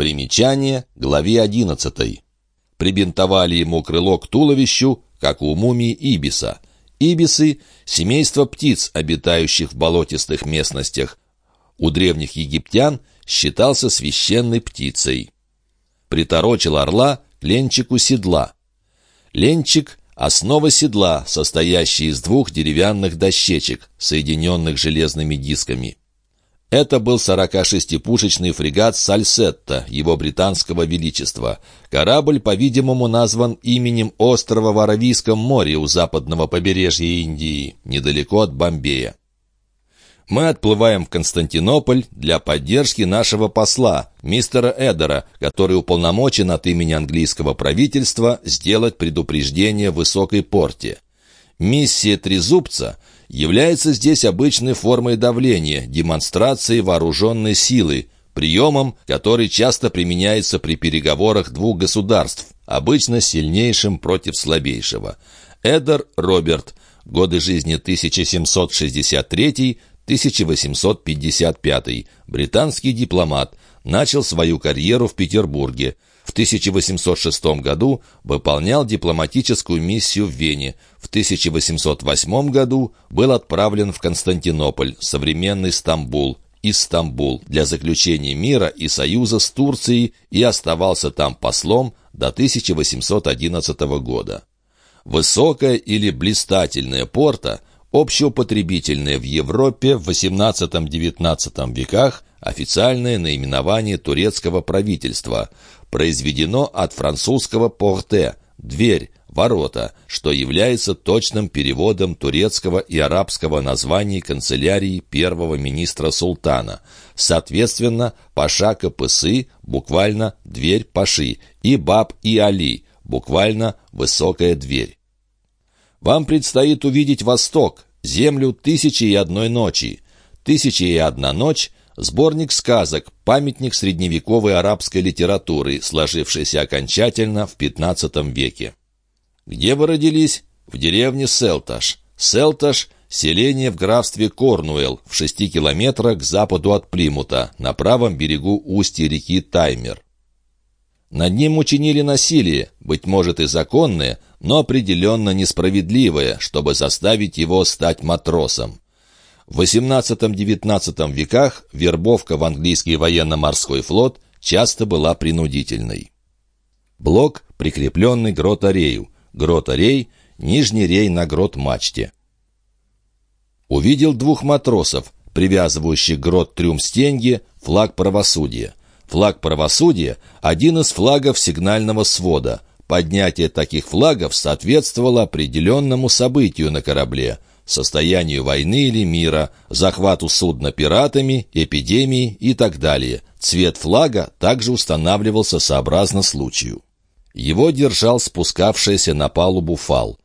Примечание главе 11. Прибинтовали ему крыло к туловищу, как у мумии ибиса. Ибисы — семейство птиц, обитающих в болотистых местностях. У древних египтян считался священной птицей. Приторочил орла к ленчику седла. Ленчик — основа седла, состоящая из двух деревянных дощечек, соединенных железными дисками. Это был 46-пушечный фрегат «Сальсетта» его британского величества. Корабль, по-видимому, назван именем острова в Аравийском море у западного побережья Индии, недалеко от Бомбея. Мы отплываем в Константинополь для поддержки нашего посла, мистера Эдера, который уполномочен от имени английского правительства сделать предупреждение в высокой порте. Миссия Трезубца — является здесь обычной формой давления, демонстрацией вооруженной силы, приемом, который часто применяется при переговорах двух государств, обычно сильнейшим против слабейшего. Эдер Роберт, годы жизни 1763-1855, британский дипломат, начал свою карьеру в Петербурге – в 1806 году выполнял дипломатическую миссию в Вене. В 1808 году был отправлен в Константинополь, современный Стамбул, Истамбул для заключения мира и союза с Турцией и оставался там послом до 1811 года. Высокая или блистательная порта, общеупотребительная в Европе в XVIII-XIX веках, официальное наименование турецкого правительства – произведено от французского «порте» — «дверь», «ворота», что является точным переводом турецкого и арабского названий канцелярии первого министра султана. Соответственно, Паша Капысы, буквально «дверь Паши», и Баб и Али, буквально «высокая дверь». Вам предстоит увидеть Восток, землю тысячи и одной ночи. «Тысяча и одна ночь» Сборник сказок, памятник средневековой арабской литературы, сложившийся окончательно в XV веке. Где вы родились? В деревне Селташ. Селташ – селение в графстве Корнуэлл, в шести километрах к западу от Плимута, на правом берегу устья реки Таймер. Над ним учинили насилие, быть может и законное, но определенно несправедливое, чтобы заставить его стать матросом. В XVIII-XIX веках вербовка в английский военно-морской флот часто была принудительной. Блок, прикрепленный грот-арею. Грот-арей — нижний рей на грот-мачте. Увидел двух матросов, привязывающих грот трюм стеньги, флаг правосудия. Флаг правосудия — один из флагов сигнального свода. Поднятие таких флагов соответствовало определенному событию на корабле — состоянию войны или мира, захвату судна пиратами, эпидемии и так далее. Цвет флага также устанавливался сообразно случаю. Его держал спускавшийся на палубу фал.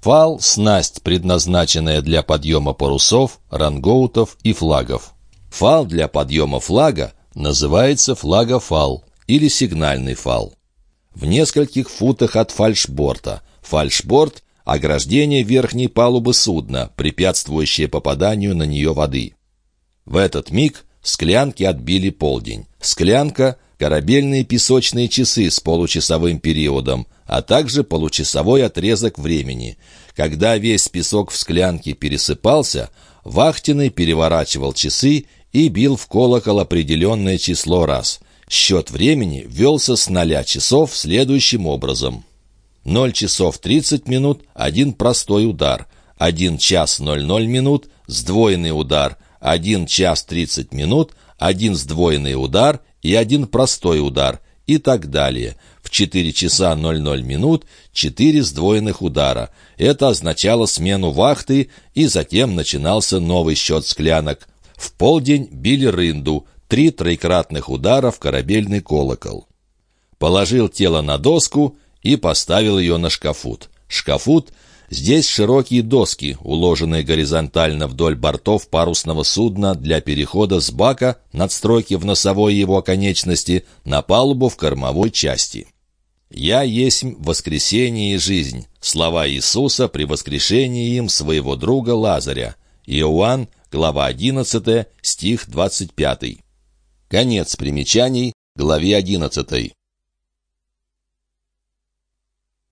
Фал — снасть, предназначенная для подъема парусов, рангоутов и флагов. Фал для подъема флага называется флагофал или сигнальный фал. В нескольких футах от фальшборта. Фальшборт ограждение верхней палубы судна, препятствующее попаданию на нее воды. В этот миг склянки отбили полдень. Склянка — корабельные песочные часы с получасовым периодом, а также получасовой отрезок времени. Когда весь песок в склянке пересыпался, вахтенный переворачивал часы и бил в колокол определенное число раз. Счет времени велся с ноля часов следующим образом. 0 часов 30 минут – один простой удар, 1 час 00 минут – сдвоенный удар, 1 час 30 минут – один сдвоенный удар и один простой удар и так далее. В 4 часа 00 минут – 4 сдвоенных удара. Это означало смену вахты, и затем начинался новый счет склянок. В полдень били рынду, три троекратных удара в корабельный колокол. Положил тело на доску – и поставил ее на шкафут. Шкафут — здесь широкие доски, уложенные горизонтально вдоль бортов парусного судна для перехода с бака надстройки в носовой его конечности на палубу в кормовой части. «Я есть воскресение и жизнь» — слова Иисуса при воскрешении им своего друга Лазаря. Иоанн, глава 11, стих 25. Конец примечаний. Главе 11.